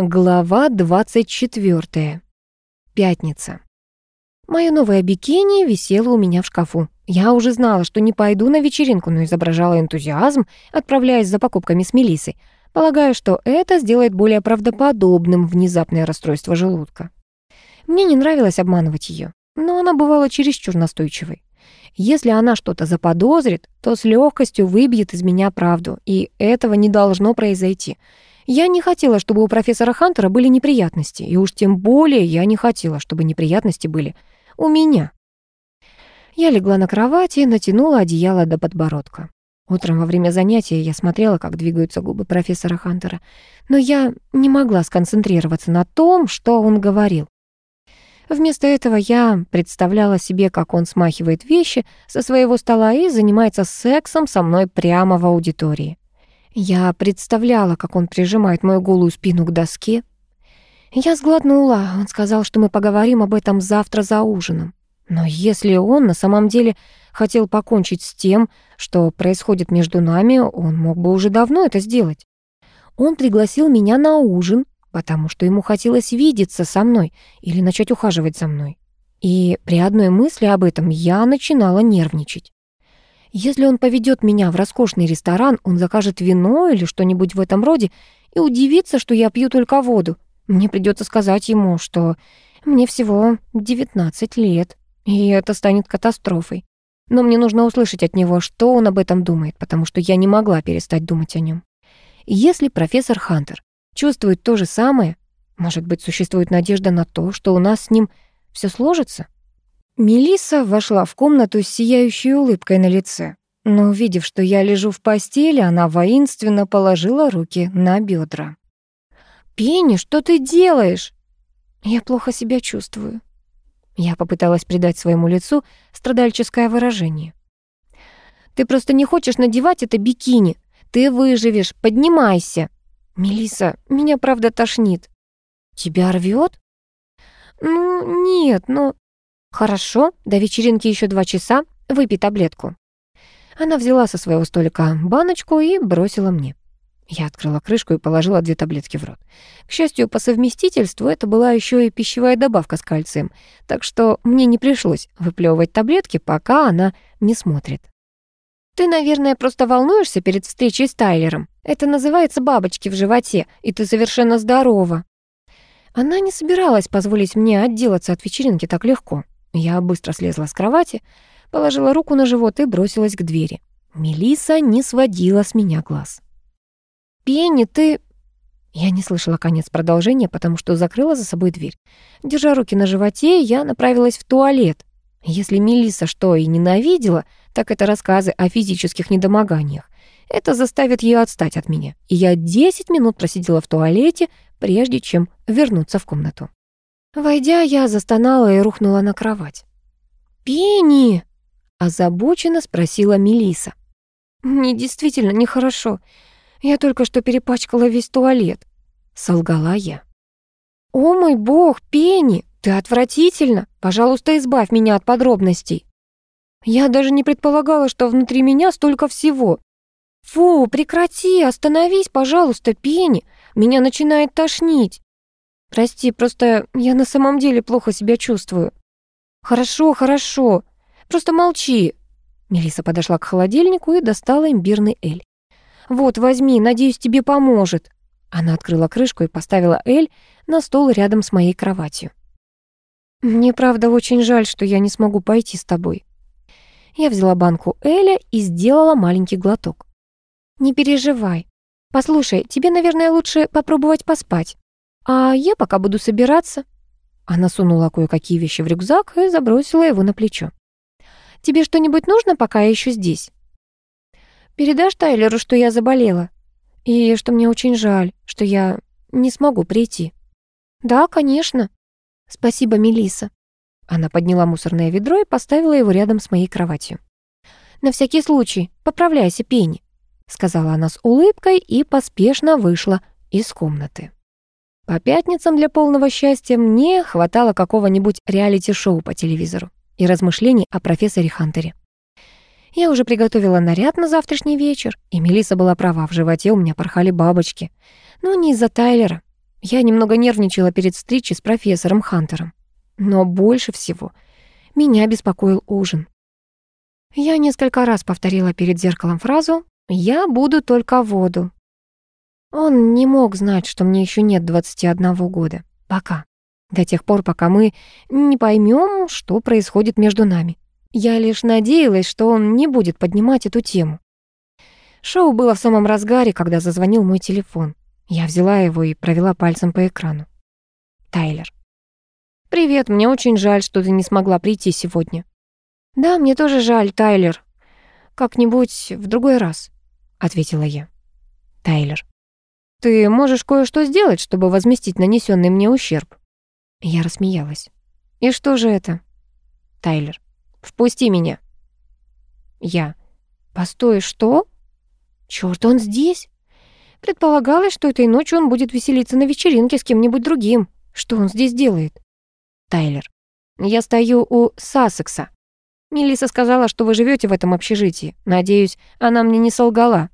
Глава 24. Пятница. Моё новое бикини висело у меня в шкафу. Я уже знала, что не пойду на вечеринку, но изображала энтузиазм, отправляясь за покупками с Мелиссой. Полагаю, что это сделает более правдоподобным внезапное расстройство желудка. Мне не нравилось обманывать её, но она бывала чересчур настойчивой. Если она что-то заподозрит, то с легкостью выбьет из меня правду, и этого не должно произойти — я не хотела, чтобы у профессора Хантера были неприятности, и уж тем более я не хотела, чтобы неприятности были у меня. Я легла на кровати и натянула одеяло до подбородка. Утром во время занятия я смотрела, как двигаются губы профессора Хантера, но я не могла сконцентрироваться на том, что он говорил. Вместо этого я представляла себе, как он смахивает вещи со своего стола и занимается сексом со мной прямо в аудитории. Я представляла, как он прижимает мою голую спину к доске. Я сглотнула. Он сказал, что мы поговорим об этом завтра за ужином. Но если он на самом деле хотел покончить с тем, что происходит между нами, он мог бы уже давно это сделать. Он пригласил меня на ужин, потому что ему хотелось видеться со мной или начать ухаживать за мной. И при одной мысли об этом я начинала нервничать. Если он поведет меня в роскошный ресторан, он закажет вино или что-нибудь в этом роде и удивится, что я пью только воду. Мне придется сказать ему, что мне всего 19 лет, и это станет катастрофой. Но мне нужно услышать от него, что он об этом думает, потому что я не могла перестать думать о нем. Если профессор Хантер чувствует то же самое, может быть, существует надежда на то, что у нас с ним все сложится? Мелисса вошла в комнату с сияющей улыбкой на лице. Но, увидев, что я лежу в постели, она воинственно положила руки на бедра. «Пенни, что ты делаешь?» «Я плохо себя чувствую». Я попыталась придать своему лицу страдальческое выражение. «Ты просто не хочешь надевать это бикини. Ты выживешь, поднимайся». Мелиса, меня правда тошнит». «Тебя рвет?» «Ну, нет, но «Хорошо, до вечеринки еще два часа, выпей таблетку». Она взяла со своего столика баночку и бросила мне. Я открыла крышку и положила две таблетки в рот. К счастью, по совместительству это была еще и пищевая добавка с кальцием, так что мне не пришлось выплевывать таблетки, пока она не смотрит. «Ты, наверное, просто волнуешься перед встречей с Тайлером. Это называется бабочки в животе, и ты совершенно здорова». Она не собиралась позволить мне отделаться от вечеринки так легко. Я быстро слезла с кровати, положила руку на живот и бросилась к двери. Мелиса не сводила с меня глаз. «Пенни, ты...» Я не слышала конец продолжения, потому что закрыла за собой дверь. Держа руки на животе, я направилась в туалет. Если Мелиса что и ненавидела, так это рассказы о физических недомоганиях. Это заставит ее отстать от меня. И я 10 минут просидела в туалете, прежде чем вернуться в комнату. Войдя, я застонала и рухнула на кровать. «Пенни!» — озабоченно спросила Мелиса. «Мне действительно нехорошо. Я только что перепачкала весь туалет», — солгала я. «О мой бог, Пенни, ты отвратительно! Пожалуйста, избавь меня от подробностей». Я даже не предполагала, что внутри меня столько всего. «Фу, прекрати, остановись, пожалуйста, Пенни, меня начинает тошнить». Прости, просто я на самом деле плохо себя чувствую. Хорошо, хорошо. Просто молчи. Мелиса подошла к холодильнику и достала имбирный эль. Вот, возьми, надеюсь, тебе поможет. Она открыла крышку и поставила эль на стол рядом с моей кроватью. Мне правда очень жаль, что я не смогу пойти с тобой. Я взяла банку эля и сделала маленький глоток. Не переживай. Послушай, тебе, наверное, лучше попробовать поспать. «А я пока буду собираться». Она сунула кое-какие вещи в рюкзак и забросила его на плечо. «Тебе что-нибудь нужно, пока я еще здесь?» «Передашь Тайлеру, что я заболела, и что мне очень жаль, что я не смогу прийти». «Да, конечно». «Спасибо, Мелиса. Она подняла мусорное ведро и поставила его рядом с моей кроватью. «На всякий случай, поправляйся, Пенни», — сказала она с улыбкой и поспешно вышла из комнаты. По пятницам для полного счастья мне хватало какого-нибудь реалити-шоу по телевизору и размышлений о профессоре Хантере. Я уже приготовила наряд на завтрашний вечер, и Мелиса была права, в животе у меня порхали бабочки. Но не из-за Тайлера. Я немного нервничала перед встречей с профессором Хантером. Но больше всего меня беспокоил ужин. Я несколько раз повторила перед зеркалом фразу «Я буду только воду». Он не мог знать, что мне еще нет 21 года. Пока. До тех пор, пока мы не поймем, что происходит между нами. Я лишь надеялась, что он не будет поднимать эту тему. Шоу было в самом разгаре, когда зазвонил мой телефон. Я взяла его и провела пальцем по экрану. Тайлер. «Привет, мне очень жаль, что ты не смогла прийти сегодня». «Да, мне тоже жаль, Тайлер. Как-нибудь в другой раз», — ответила я. Тайлер. «Ты можешь кое-что сделать, чтобы возместить нанесенный мне ущерб?» Я рассмеялась. «И что же это?» Тайлер. «Впусти меня». Я. «Постой, что?» Чёрт, он здесь? Предполагалось, что этой ночью он будет веселиться на вечеринке с кем-нибудь другим. Что он здесь делает? Тайлер. Я стою у Сассекса. Мелисса сказала, что вы живете в этом общежитии. Надеюсь, она мне не солгала.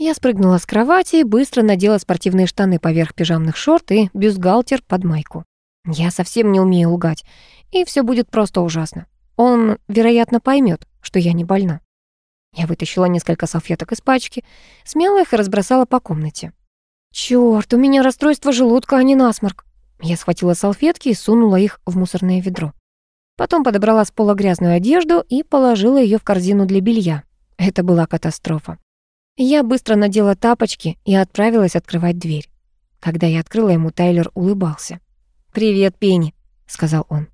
Я спрыгнула с кровати и быстро надела спортивные штаны поверх пижамных шорт и бюстгальтер под майку. Я совсем не умею лгать, и все будет просто ужасно. Он, вероятно, поймет, что я не больна. Я вытащила несколько салфеток из пачки, смяла их и разбросала по комнате. Чёрт, у меня расстройство желудка, а не насморк. Я схватила салфетки и сунула их в мусорное ведро. Потом подобрала с пола грязную одежду и положила ее в корзину для белья. Это была катастрофа. Я быстро надела тапочки и отправилась открывать дверь. Когда я открыла ему, Тайлер улыбался. «Привет, Пенни», — сказал он.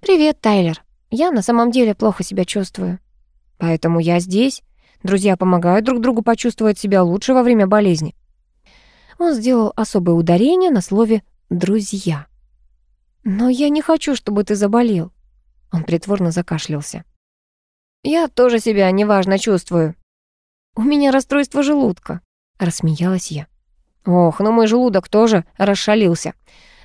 «Привет, Тайлер. Я на самом деле плохо себя чувствую. Поэтому я здесь. Друзья помогают друг другу почувствовать себя лучше во время болезни». Он сделал особое ударение на слове «друзья». «Но я не хочу, чтобы ты заболел». Он притворно закашлялся. «Я тоже себя неважно чувствую». «У меня расстройство желудка», — рассмеялась я. «Ох, ну мой желудок тоже расшалился.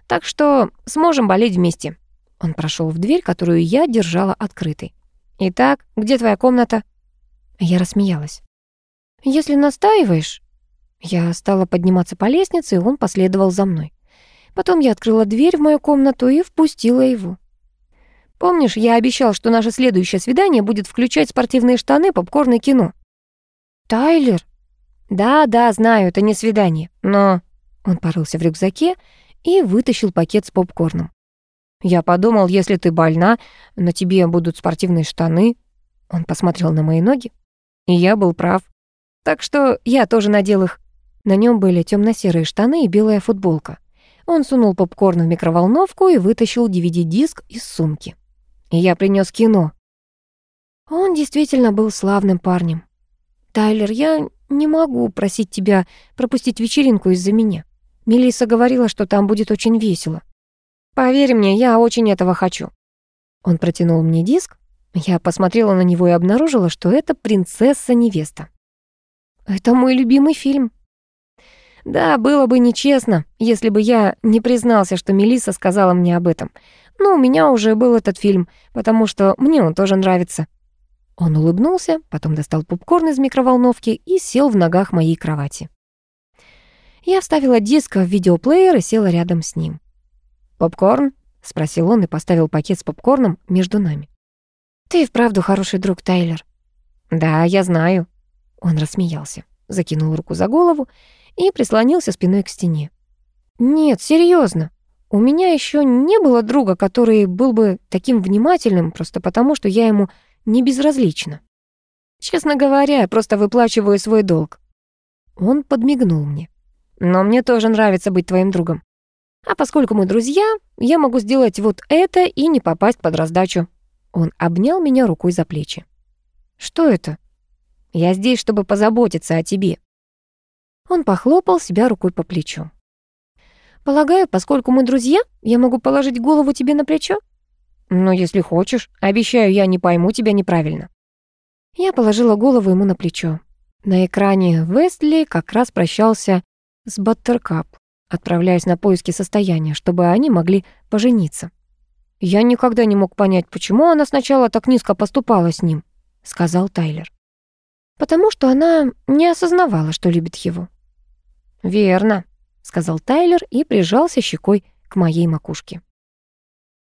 Так что сможем болеть вместе». Он прошел в дверь, которую я держала открытой. «Итак, где твоя комната?» Я рассмеялась. «Если настаиваешь...» Я стала подниматься по лестнице, и он последовал за мной. Потом я открыла дверь в мою комнату и впустила его. «Помнишь, я обещал, что наше следующее свидание будет включать спортивные штаны, попкорн и кино?» «Тайлер?» «Да, да, знаю, это не свидание, но...» Он порылся в рюкзаке и вытащил пакет с попкорном. «Я подумал, если ты больна, на тебе будут спортивные штаны». Он посмотрел на мои ноги, и я был прав. Так что я тоже надел их. На нем были темно-серые штаны и белая футболка. Он сунул попкорн в микроволновку и вытащил DVD-диск из сумки. И я принес кино. Он действительно был славным парнем. «Тайлер, я не могу просить тебя пропустить вечеринку из-за меня. Мелисса говорила, что там будет очень весело. Поверь мне, я очень этого хочу». Он протянул мне диск. Я посмотрела на него и обнаружила, что это «Принцесса-невеста». «Это мой любимый фильм». Да, было бы нечестно, если бы я не признался, что Мелисса сказала мне об этом. Но у меня уже был этот фильм, потому что мне он тоже нравится. Он улыбнулся, потом достал попкорн из микроволновки и сел в ногах моей кровати. Я вставила диск в видеоплеер и села рядом с ним. «Попкорн?» — спросил он и поставил пакет с попкорном между нами. «Ты вправду хороший друг, Тайлер». «Да, я знаю». Он рассмеялся, закинул руку за голову и прислонился спиной к стене. «Нет, серьезно. У меня еще не было друга, который был бы таким внимательным, просто потому, что я ему не безразлична. Честно говоря, я просто выплачиваю свой долг». Он подмигнул мне. Но мне тоже нравится быть твоим другом. А поскольку мы друзья, я могу сделать вот это и не попасть под раздачу». Он обнял меня рукой за плечи. «Что это?» «Я здесь, чтобы позаботиться о тебе». Он похлопал себя рукой по плечу. «Полагаю, поскольку мы друзья, я могу положить голову тебе на плечо?» «Ну, если хочешь. Обещаю, я не пойму тебя неправильно». Я положила голову ему на плечо. На экране Вестли как раз прощался с Баттеркап, отправляясь на поиски состояния, чтобы они могли пожениться. «Я никогда не мог понять, почему она сначала так низко поступала с ним», — сказал Тайлер. «Потому что она не осознавала, что любит его». «Верно», — сказал Тайлер и прижался щекой к моей макушке.